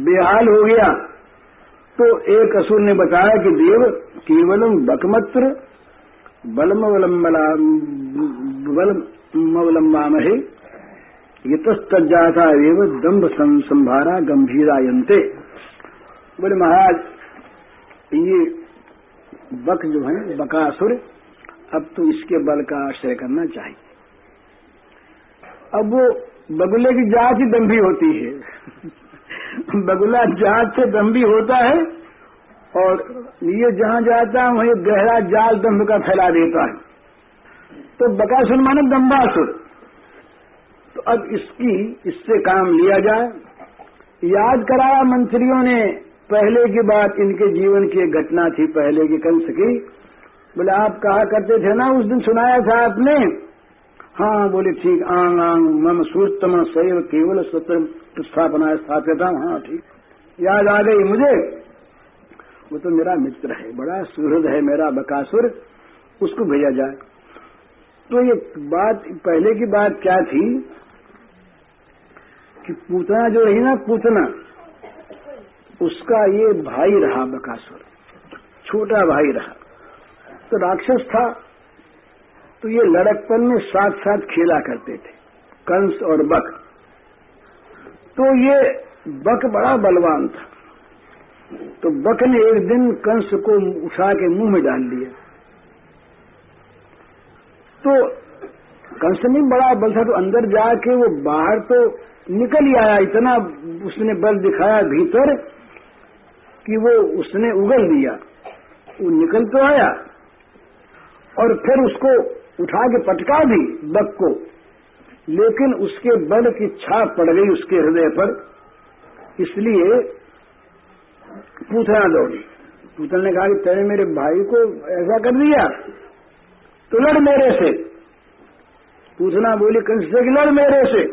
बेहाल हो गया। तो एक असुर ने बताया कि देव, केवलम बकमत्र बलमवलम्बामहे यतस्तजाता एवं दम्भ संभारा गंभीरायंते बोले, महाराज, ये बक जो है, बकासुर, अब तो इसके बल का आश्रय करना चाहिए। अब वो बगुले की जात ही दम्भी होती है। बगुला जात से दम्भी होता है और ये जहाँ जाता है, वहीं गहरा जाल दम्भ का फैला देता है। तो बकासुर माने दम्बासुर तो अब इसकी, इससे काम लिया जाए। याद कराया मंत्रियों ने, पहले की बात इनके जीवन की एक घटना थी, पहले की कंस की। बोले, आप कहा करते थे ना, उस दिन सुनाया था आपने? हाँ बोले, ठीक, आंग आंग, मम सूर्तम सैव केवल स्वतंत्र। स्थापना स्थापित हाँ। ठीक। याद आ गई मुझे। वो तो मेरा मित्र है, बड़ा सुहृद है मेरा, बकासुर। उसको भेजा जाए। तो ये बात, पहले की बात क्या थी कि पूतना जो रही ना, पूतना, उसका ये भाई रहा बकासुर। छोटा भाई रहा। तो राक्षस था। तो ये लड़कपन में साथ साथ खेला करते थे, कंस और बक तो ये बक बड़ा बलवान था। तो बक ने एक दिन कंस को उठा के मुँह में डाल दिया। तो कंस ने बड़ा बल था तो अंदर जाके वो बाहर तो निकल ही आया। इतना उसने बल दिखाया भीतर कि वो उसने उगल दिया। वो निकल तो आया और फिर उसको उठा के पटका भी बक को। लेकिन उसके बल की छाप पड़ गई उसके हृदय पर, इसलिए पूतना दौड़ी। पूतल ने कहा कि तेरे मेरे भाई को ऐसा कर दिया तो लड़ मेरे से। पूछना बोली कंस से कि लड़ मेरे से?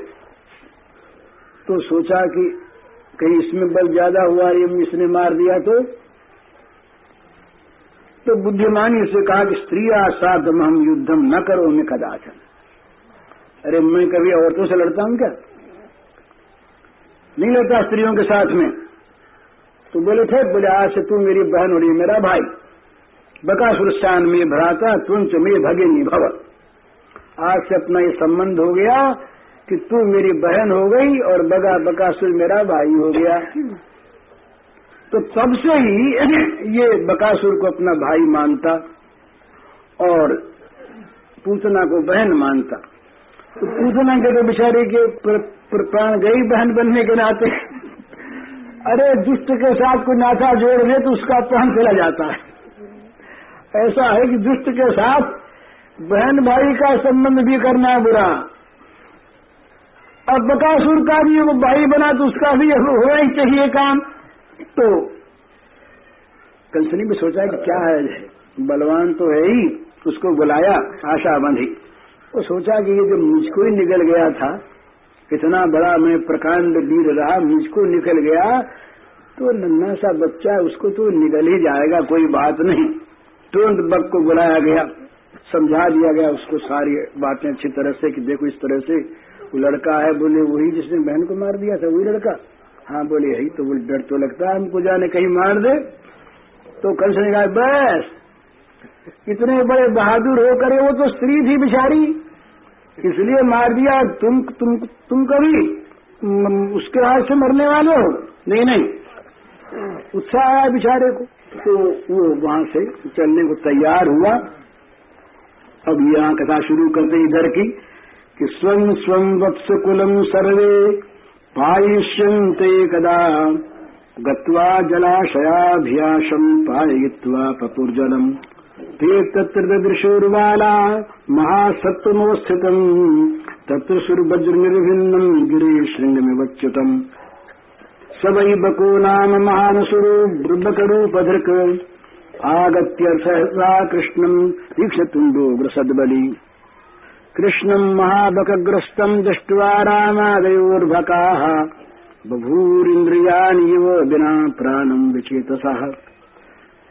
तो सोचा कि कहीं इसमें बल ज़्यादा हुआ, ये इसने मार दिया तो। तो बुद्धिमानी से कहा कि स्त्री साधम हम युद्धम न करो मैं कदाचन। अरे मैं कभी औरतों से लड़ता हूँ क्या? नहीं लड़ता स्त्रियों के साथ में। तो बोले थे बोले, आज से तू मेरी बहन हो रही मेरा भाई। बकासुरस्तान में भराता, तुंच में भगिनी भव। आज से अपना ये संबंध हो गया कि तू मेरी बहन हो गई और बगा बकासुर मेरा भाई हो गया। तो तब से ही ये बकासुर को अपना भाई मानता और पूतना को बहन मानता। तो पूतना के तो बेचारे के प्राण गई बहन बनने के नाते? अरे, दुष्ट के साथ कोई नाता जोड़ दे तो उसका प्राण चला जाता है। ऐसा है कि दुष्ट के साथ बहन भाई का संबंध भी करना है बुरा। अब बकासुर का भी वो भाई बना तो उसका भी होना ही चाहिए काम। तो कंसनी में सोचा कि क्या है? बलवान तो है ही, उसको बुलाया आशा बंधी। वो सोचा कि ये जो मुझको ही निकल गया था इतना बड़ा मैं प्रकांड वीर रहा, मुझको निकल गया तो नन्ना सा बच्चा उसको तो निकल ही जाएगा, कोई बात नहीं। तुरंत बक को बुलाया गया, समझा दिया गया उसको सारी बातें अच्छी तरह से कि देखो इस तरह से वो लड़का है, बोले वही जिसने बहन को मार दिया था, वही लड़का। हाँ बोले, यही तो बोले डर तो लगता है, हमको जाने कहीं मार दे। तो कल से कहा, बस इतने बड़े बहादुर होकर वो तो स्त्री थी बिचारी। इसलिए मार दिया, तुम तुम तुम कभी उसके हाथ से मरने वाले हो? नहीं नहीं। उत्साह आया बिचारे को। तो वो वहाँ से चलने को तैयार हुआ। अब यहाँ कथा शुरू करते इधर की, कि स्वं स्वं वत्सकुलम सर्वे पायिष्यन्ते कदा गत्वा जलाशयाभ्यासम् पाययित्वा पपुर्जलम् ते तत्र ददृशोर्बाला महासत्त्वमवस्थितम्। तत्र सुरवज्रनिर्भिन्नम् गिरीशृङ्गमिवच्युतम् स वै बको नाम महानसुरो बृबकरूपधृक् आगत्य सहसा कृष्णम् दीक्षतुण्डोग्रसद्बली कृष्णम् महाबकग्रस्तम् दृष्ट्वा रामादयोर्भकाः। बभूरिन्द्रियाणि इव विना प्राणम् विचेतसः।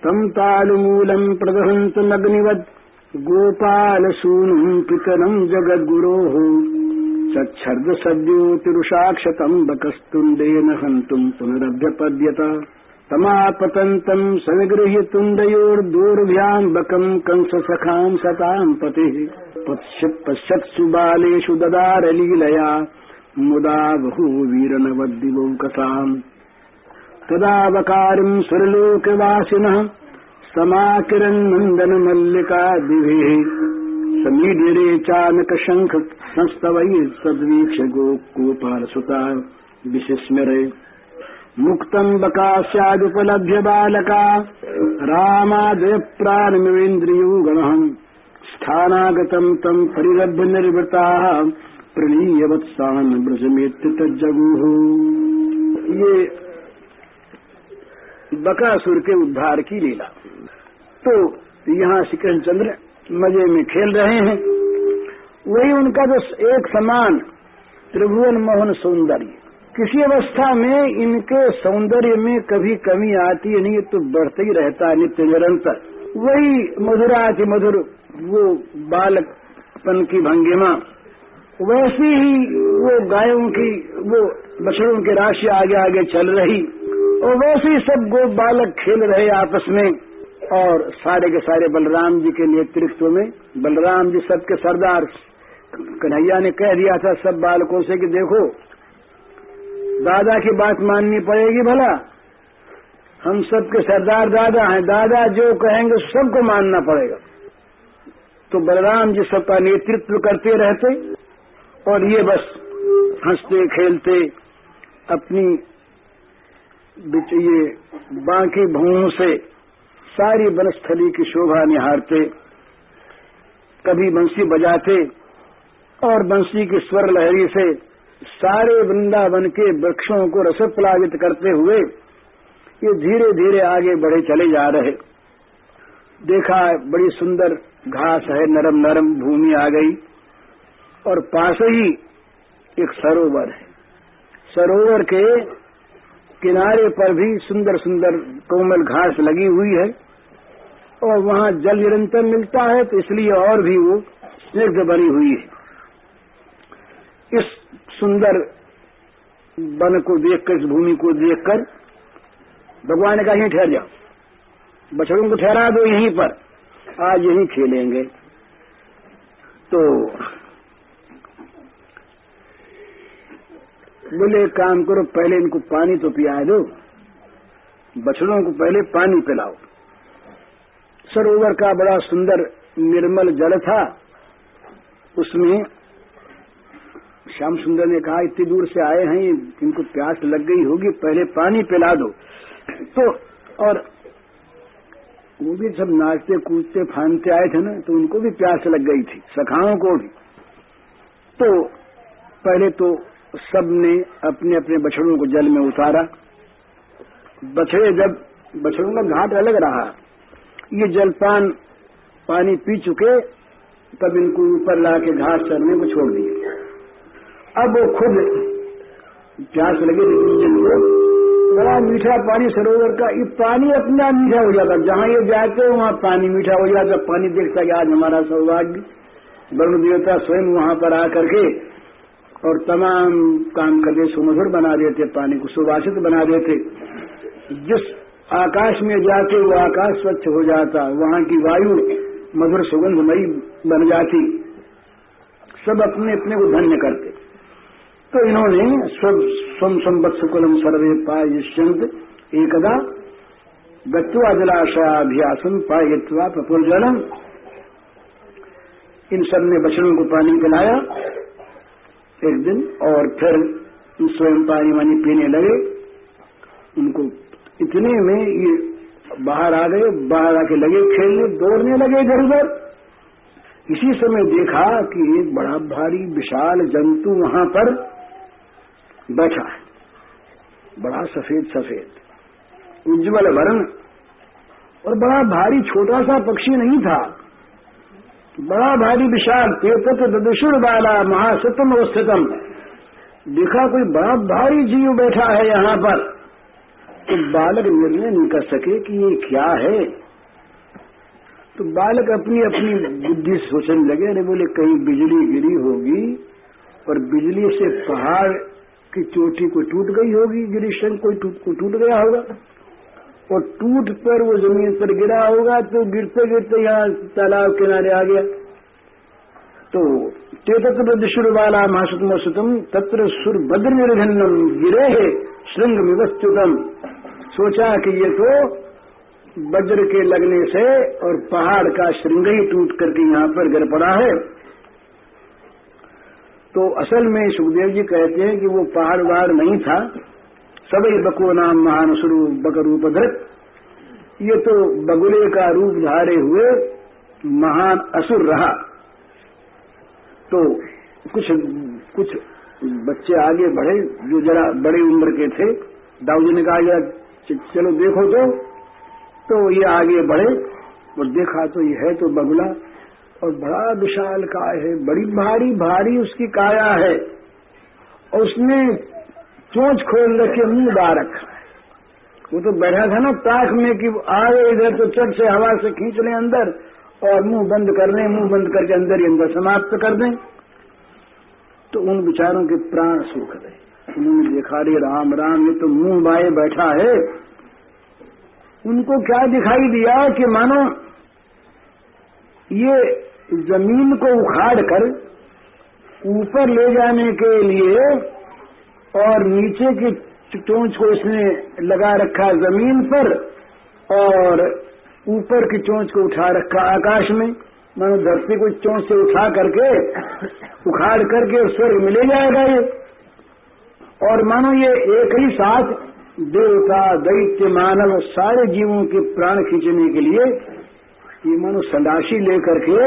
तम् तालुमूलम् प्रदहन्तमग्निवत् गोपालसूनुम् पितरम् जगद्गुरोः। चच्छर्द सद्योतिरुषाक्षतम् बकस्तुण्डेन हन्तुम् पुनरभ्यपद्यत। तमापतन्तम् सविगृह्य तुण्डयोर्दूर्भ्याम् बकम् कंससखाम् सताम् पतिः। पश्यत्सु बालेषु ददारलीलया मुदा बहुवीरनवद्दिवौकसाम् तदावकारिम् सुरलोकवासिनः समाकिरन्नन्दनमल्लिका दिभिः समीड्यरे चानकशङ्ख संस्तवैः सद्वीक्ष गोपालसुता विशिस्मरे मुक्तम् बकास्यादुपलभ्य बालका रामादयप्राणमिवेन्द्रियो गणः स्थानागतम् तम् परिरभ्य निर्वृताः प्रणीय वत्सान ब्रजमेत्य तज्जगुः ये बकासुर के उद्धार की लीला। तो यहाँ श्री कृष्णचंद्र मज़े में खेल रहे हैं। वही उनका जो एक समान त्रिभुवन मोहन सौंदर्य। किसी अवस्था में इनके सौंदर्य में कभी कमी आती है नहीं तो बढ़ते ही रहता है नित्य निरंतर। वही मधुराति मधुर वो बालकपन की भंगिमा, वैसी ही वो गायों की, वो बछड़ों की राशि आगे आगे चल रही। और वैसे ही सब गो बालक खेल रहे आपस में। और सारे के सारे बलराम जी के नेतृत्व में। बलराम जी सबके सरदार। कन्हैया ने कह दिया था सब बालकों से कि देखो, दादा की बात माननी पड़ेगी भला। हम सबके सरदार दादा हैं, दादा जो कहेंगे सबको मानना पड़ेगा। तो बलराम जी सबका नेतृत्व करते रहते और ये बस हँसते, खेलते, अपनी ये बाकी भूमों से सारी वनस्थली की शोभा निहारते, कभी बंसी बजाते और बंसी की स्वर लहरी से सारे वृंदावन के वृक्षों को रसप्लावित करते हुए ये धीरे धीरे आगे बढ़े चले जा रहे। देखा बड़ी सुंदर घास है नरम नरम भूमि आ गई और पास ही एक सरोवर है। सरोवर के किनारे पर भी सुंदर सुंदर कोमल घास लगी हुई है और वहाँ जल निरंतर मिलता है तो इसलिए और भी वो स्निग्ध बनी हुई है। इस सुंदर वन को देखकर, इस भूमि को देखकर भगवान ने कहा, यहीं ठहर जाओ बछड़ों को ठहरा दो यहीं पर। आज यहीं खेलेंगे। तो बोले काम करो, पहले इनको पानी तो पिया दो। बछड़ों को पहले पानी पिलाओ। सरोवर का बड़ा सुंदर निर्मल जल था। उसमें श्याम सुंदर ने कहा, इतनी दूर से आए हैं, इनको प्यास लग गई होगी, पहले पानी पिला दो। तो और वो भी सब नाचते, कूदते, फानते आए थे ना तो उनको भी प्यास लग गई थी, सखाओं को भी। तो पहले तो सबने अपने अपने बछड़ों को जल में उतारा। बछड़े जब, बछड़ों का घाट अलग रहा, ये जलपान पानी पी चुके, तब इनको ऊपर ला के घास चरने को छोड़ दिए। अब वो खुद प्यास लगे जिनको बड़ा मीठा पानी सरोवर का, ये पानी अपना मीठा हो जाता। जहाँ ये जाते हो वहाँ पानी मीठा हो जाता। पानी देखता कि आज हमारा सौभाग्य, वरुण देवता स्वयं वहाँ पर आकर के और तमाम काम करके सुमधुर बना देते पानी को सुवासित बना देते जिस आकाश में जाते वो आकाश स्वच्छ हो जाता, वहाँ की वायु मधुर सुगंधमयी बन जाती, सब अपने अपने को धन्य करते। तो इन्होंने स्व स्वम संबत सुकुलम सर्वे पायिष्यंत एकदा गत्वा जलाशयाभ्यासम पायित्वा प्रपुर्जलम इन सबने बछड़ों को पानी पिलाया एक दिन और फिर स्वयं पानी वानी पीने लगे। उनको इतने में ये बाहर आ गए, बाहर आके लगे, खेलने, दौड़ने लगे इधर उधर। इसी समय देखा कि एक बड़ा भारी, विशाल जंतु वहाँ पर बैठा है। बड़ा सफ़ेद सफ़ेद, उज्जवल वर्ण। और बड़ा भारी, छोटा सा पक्षी नहीं था। बड़ा भारी विशाल पेपत ददुषुर वाला महासतम अवस्थितम। देखा कोई बड़ा भारी जीव बैठा है यहाँ पर। तो बालक निर्णय नहीं कर सके कि ये क्या है। तो बालक अपनी अपनी बुद्धि सोचने लगे, अरे बोले कहीं बिजली गिरी होगी और बिजली से पहाड़ की चोटी कोई टूट गई होगी गिरीशंक कोई टूट गया होगा। और टूट पर वो ज़मीन पर गिरा होगा तो गिरते गिरते यहाँ तालाब किनारे आ गया। तो ते तत्र दिशुरबाला महासुतम तत्र सुर बद्र निर्घन्नम गिरे है श्रृंग विवस्तुतम सोचा कि ये तो वज्र के लगने से और पहाड़ का श्रृंग ही टूट करके यहाँ पर गिर पड़ा है। तो असल में सुखदेव जी कहते हैं कि वो पहाड़ वहाड़ नहीं था। सभी बको नाम महान स्वरूप बक रूप धृत ये तो बगुले का रूप धारे हुए महान असुर रहा। तो कुछ कुछ बच्चे आगे बढ़े, जो जरा बड़ी उम्र के थे। दाऊजी ने कहा जरा चलो देखो तो। तो ये आगे बढ़े और देखा तो ये है तो बगुला। और बड़ा विशाल काय है, बड़ी भारी भारी उसकी काया है। और उसने चोंच खोल रखे मुँह बार रखा है वो तो बैठा था ना ताक में कि आए इधर तो चट से हवा से खींच लें अंदर और मुँह बंद कर लें, मुँह बंद करके अंदर ही अंदर समाप्त कर दें। तो उन विचारों के प्राण सूख गए। उन्होंने देखा रे राम राम, ये तो मुँह बाए बैठा है। उनको क्या दिखाई दिया कि मानो ये ज़मीन को उखाड़ कर ऊपर ले जाने के लिए और नीचे की चोंच को इसने लगा रखा ज़मीन पर और ऊपर की चोंच को उठा रखा आकाश में। मानो धरती को चोंच से उठा करके, उखाड़ करके स्वर्ग में ले जाएगा ये। और मानो ये एक ही साथ देवता, दैत्य, मानव सारे जीवों के प्राण खींचने के लिए ये मानो संडाशी लेकर के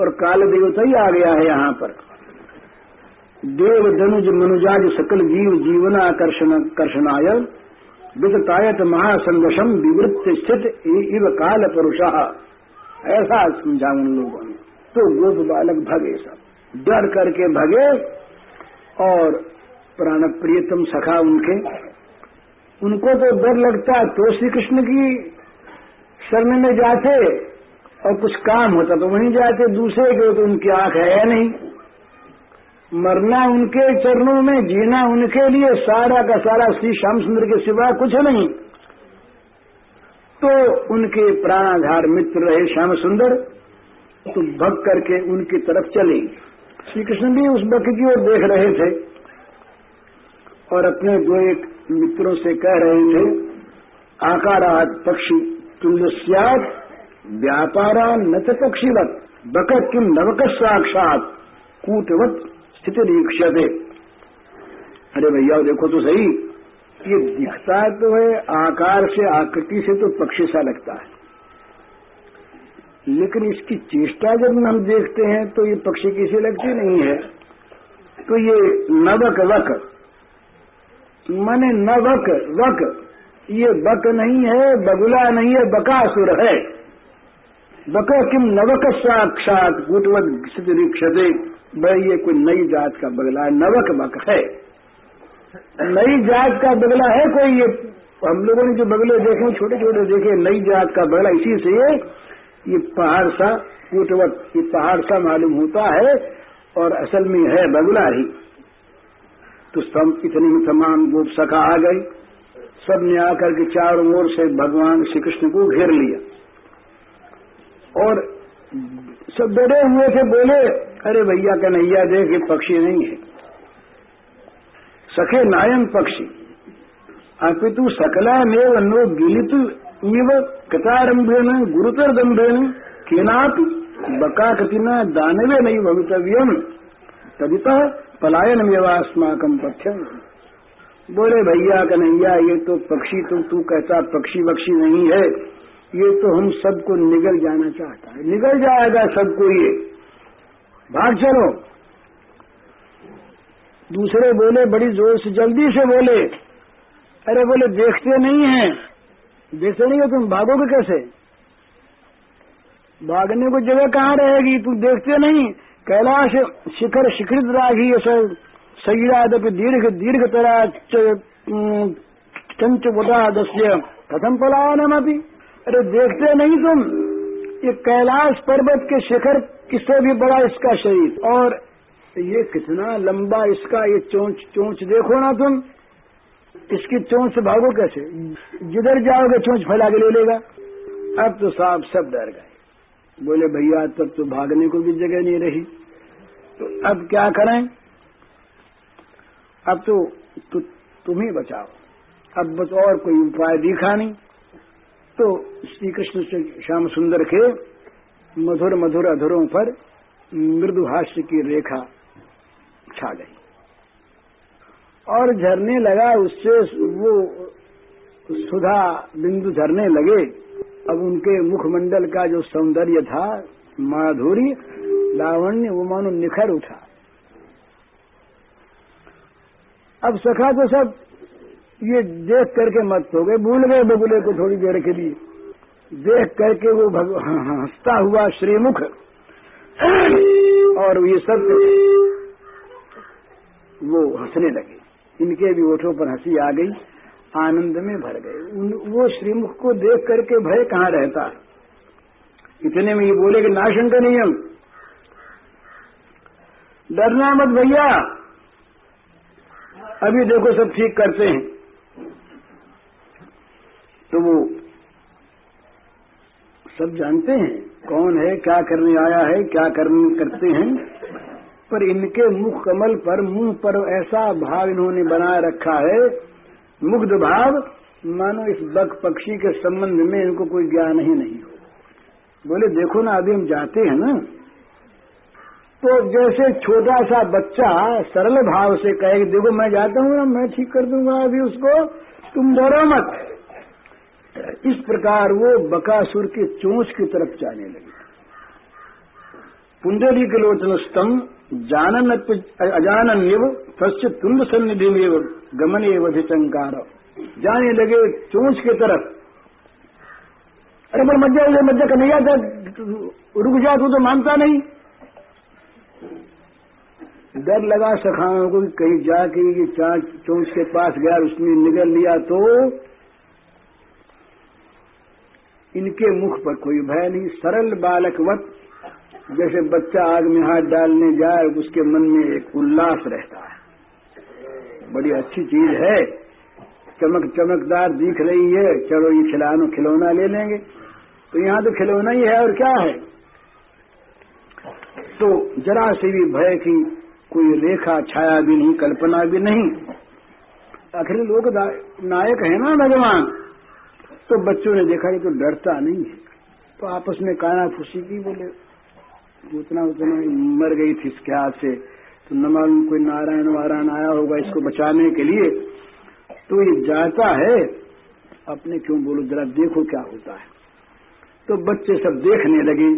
और काल देवता ही आ गया है यहाँ पर। देव धनुज मनुजाज सकल जीव जीवनाकर्षण कर्षणाय विगतायत महासंगशम विवृत्त स्थित इव काल पुरुषा ऐसा समझा उन लोगों ने। तो गोप बालक भगे सब। डर करके भगे और प्राण प्रियतम सखा उनके। उनको तो डर लगता तो श्री कृष्ण की शरण में जाते और कुछ काम होता तो वहीं जाते, दूसरे के तो उनकी आँख है नहीं। मरना उनके चरणों में, जीना उनके लिए, सारा का सारा श्री श्याम सुंदर के सिवा कुछ नहीं। तो उनके प्राणाधार मित्र रहे श्याम सुंदर तो भग करके उनकी तरफ़ चले। श्री कृष्ण भी उस बक की ओर देख रहे थे और अपने दो एक मित्रों से कह रहे थे, आकारात पक्षी तुल्य व्यापारा न पक्षीवत, बक किम नवक साक्षात, कूटवत स्थिति दीक्षते अरे भैया, देखो तो सही। ये दिखता तो है, आकार से, आकृति से तो पक्षी सा लगता है। लेकिन इसकी चेष्टा जब हम देखते हैं तो ये पक्षी किसी लगती नहीं है। तो ये नवक, वक। माने नवक, वक। ये बक नहीं है, बगुला नहीं है, बकासुर है। बक किम नवक साक्षात गुटवत दीक्षते भाई, ये कोई नई जात का बगला है, नवक बक है। नई जात का बगला है कोई, ये हम लोगों ने जो बगले देखे छोटे छोटे देखे, नई जात का बगला, इसी से ये पहाड़ सा कूटवट ये पहाड़ सा मालूम होता है और असल में है बगला ही। तो सब इतनी ही तमाम गोप सखा आ गई। सबने आकर के चारों ओर से भगवान श्री कृष्ण को घेर लिया। और सब डरे हुए थे, बोले अरे भैया कन्हैया देख ये पक्षी नहीं है। सखे नायम पक्षी। अपितु सकला मेव नो गिलित इव कतारंभेन गुरुतर दंभेन केनाप बका कतिना दानवे नहीं भवितव्यम तदिता पलायन मेवास्माकम पथ्यम। बोले, भैया कन्हैया ये तो पक्षी तो तू कहता पक्षी वक्षी नहीं है। ये तो हम सबको निगल जाना चाहता है। निगल जाएगा सबको ये। भाग चलो। दूसरे बोले, बड़ी ज़ोर से, जल्दी से बोले। अरे बोले, देखते नहीं हैं। देखते नहीं हो तुम, भागोगे कैसे? भागने को जगह कहाँ रहेगी? तुम देखते नहीं। कैलाश शिखर शिखरित रागी सैरादपि दीर्घ दीर्घ तरा चंच बुधा दस्य कथम पलायनम अभी अरे देखते नहीं तुम। ये कैलाश पर्वत के शिखर किससे भी बड़ा इसका शरीर। और ये कितना लंबा इसका ये चोंच चोंच देखो ना तुम। इसकी चोंच से भागो कैसे? जिधर जाओगे चोंच फैला के ले लेगा। अब तो साहब सब डर गए। बोले भैया तब तो भागने को भी जगह नहीं रही। तो अब क्या करें? अब तो, तो तुम ही बचाओ। अब बस और कोई उपाय दिखा नहीं। तो श्री कृष्ण श्याम सुंदर के मधुर मधुर अधरों पर मृदु हास्य की रेखा छा गई। और झरने लगा उससे वो सुधा बिंदु झरने लगे। अब उनके मुखमंडल का जो सौंदर्य था, माधुरी, लावण्य, वो मानो निखर उठा। अब सखा तो सब ये देख करके मत हो गए, भूल गए बगुले को थोड़ी देर के लिए। देख करके वो हंसता हुआ श्रीमुख। और ये सब वो हंसने लगे। इनके भी ओठों पर हँसी आ गई, आनंद में भर गए। वो श्रीमुख को देख करके भय कहाँ रहता? इतने में ये बोले कि नाशंक नियम डरना मत भैया। अभी देखो सब ठीक करते हैं। तो वो सब जानते हैं कौन है, क्या करने आया है, क्या करने करते हैं। पर इनके मुख कमल पर, मुँह पर ऐसा भाव इन्होंने बनाए रखा है। मुग्ध भाव मानो इस बक पक्षी के संबंध में इनको कोई ज्ञान ही नहीं हो। बोले, देखो ना अभी हम जाते हैं ना। तो जैसे छोटा सा बच्चा सरल भाव से कहे देखो, मैं जाता हूँ ना मैं ठीक कर दूँगा, अभी उसको तुम डरो मत। इस प्रकार वो बकासुर के चोंच की तरफ़ जाने लगे। पुंडरी के लोचन स्तंभ जानन अजानन्यव, तस्य तुंड सन्निधि में गमन एवं जाने लगे चोंच की तरफ़। अरे पर मज्जा उसे मज्जा कन्हैया था रुक जा, तू तो मानता नहीं। डर लगा सखाओं को कहीं जाके ये चोंच के पास गया उसने निगल लिया तो इनके मुख पर कोई भय नहीं। सरल बालकवत जैसे बच्चा आग में हाथ डालने जाए, उसके मन में एक उल्लास रहता है। बड़ी अच्छी चीज़ है। चमक चमकदार दिख रही है। चलो ये खिलानो, खिलौना ले लेंगे। तो यहाँ तो खिलौना ही है और क्या है? तो जरा से भी भय की कोई रेखा, छाया भी नहीं, कल्पना भी नहीं। आखिर लोग नायक है ना भगवान? तो बच्चों ने देखा ये तो डरता नहीं तो आपस में काना फुसी की बोले, उतना उतना मर गई थी इसके हाथ से। तो न मालूम कोई नारायण वारायण आया होगा इसको बचाने के लिए। तो ये जाता है, अपने क्यों बोलो, जरा देखो क्या होता है। तो बच्चे सब देखने लगे।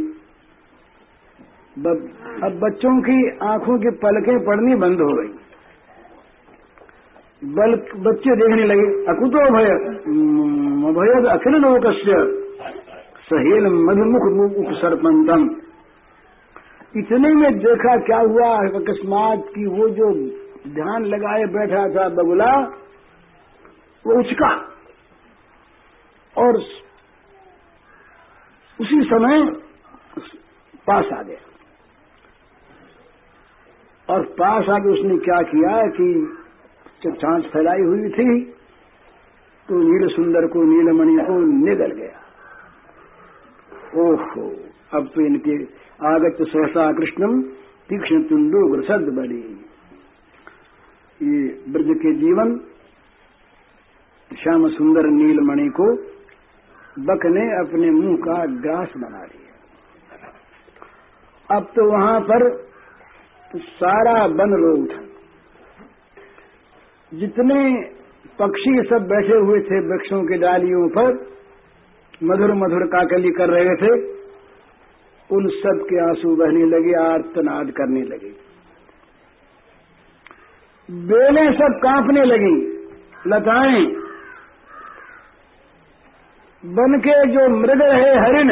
अब बच्चों की आँखों की पलकें पड़नी बंद हो गई। बल बच्चे देखने लगे। अकुतो भय भय अखिल लोक सहेल मधुमुख मुख सरपंतम इतने में देखा क्या हुआ? अकस्मात की वो जो ध्यान लगाए बैठा था बगुला वो उचका। और उसी समय पास आ गया। और पास आके उसने क्या किया कि जब छांच फैलाई हुई थी तो नील सुंदर को, नीलमणि को निगल गया। ओहो, अब तो इनके आगत सहसा कृष्णम, तीक्ष्ण तुंडो ग्रसद बड़ी ये ब्रज के जीवन, श्याम सुंदर नीलमणि को बक ने अपने मुँह का ग्रास बना लिया अब तो वहाँ पर तो सारा बन रो उठा। जितने पक्षी सब बैठे हुए थे वृक्षों के डालियों पर, मधुर मधुर काकली कर रहे थे, उन सब के आँसू बहने लगे, आर्तनाद करने लगे। बेलें सब कांपने लगी, लताएँ। बन के जो मृग रहे हरिण,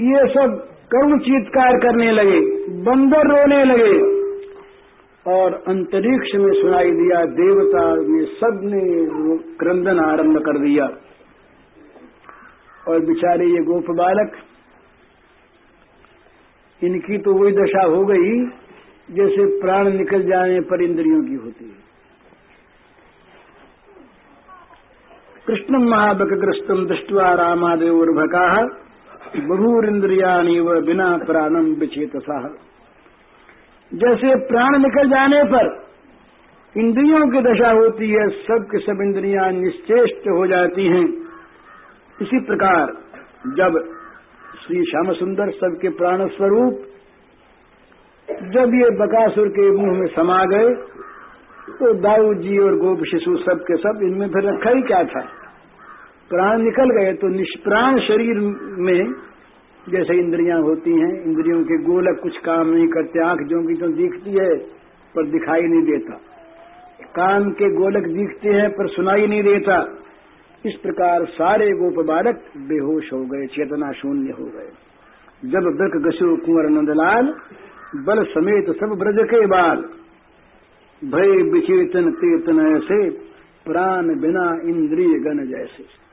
ये सब करुण चीतकार करने लगे, बंदर रोने लगे। और अंतरिक्ष में सुनाई दिया देवता ने सबने क्रंदन आरंभ कर दिया। और बेचारे ये गोप बालक, इनकी तो वही दशा हो गई, जैसे प्राण निकल जाने पर इंद्रियों की होती है। कृष्ण महाबकग्रस्तम दृष्टवा रामादेवोर्भका बभूरिंद्रियाणी व बिना प्राणम विचेतसा। जैसे प्राण निकल जाने पर इंद्रियों की दशा होती है, सब के सब इंद्रियाँ निश्चेष्ट हो जाती हैं। इसी प्रकार जब श्री श्याम सुंदर सबके प्राण स्वरूप, जब ये बकासुर के मुँह में समा गए तो दाऊ जी और गोप शिशु सब के सब इनमें फिर रखा ही क्या था? प्राण निकल गए तो निष्प्राण शरीर में जैसे इंद्रियाँ होती हैं, इंद्रियों के गोलक कुछ काम नहीं करते, आँख जो की तो दिखती है, पर दिखाई नहीं देता। कान के गोलक दिखते हैं, पर सुनाई नहीं देता। इस प्रकार सारे गोप बालक बेहोश हो गए, चेतना शून्य हो गए। जब ब्रक गशु, कुंवर, नंदलाल, बल समेत सब ब्रज के बाल, भय विचेतन तीर्तन ऐसे, प्राण बिना इंद्रिय गण जैसे।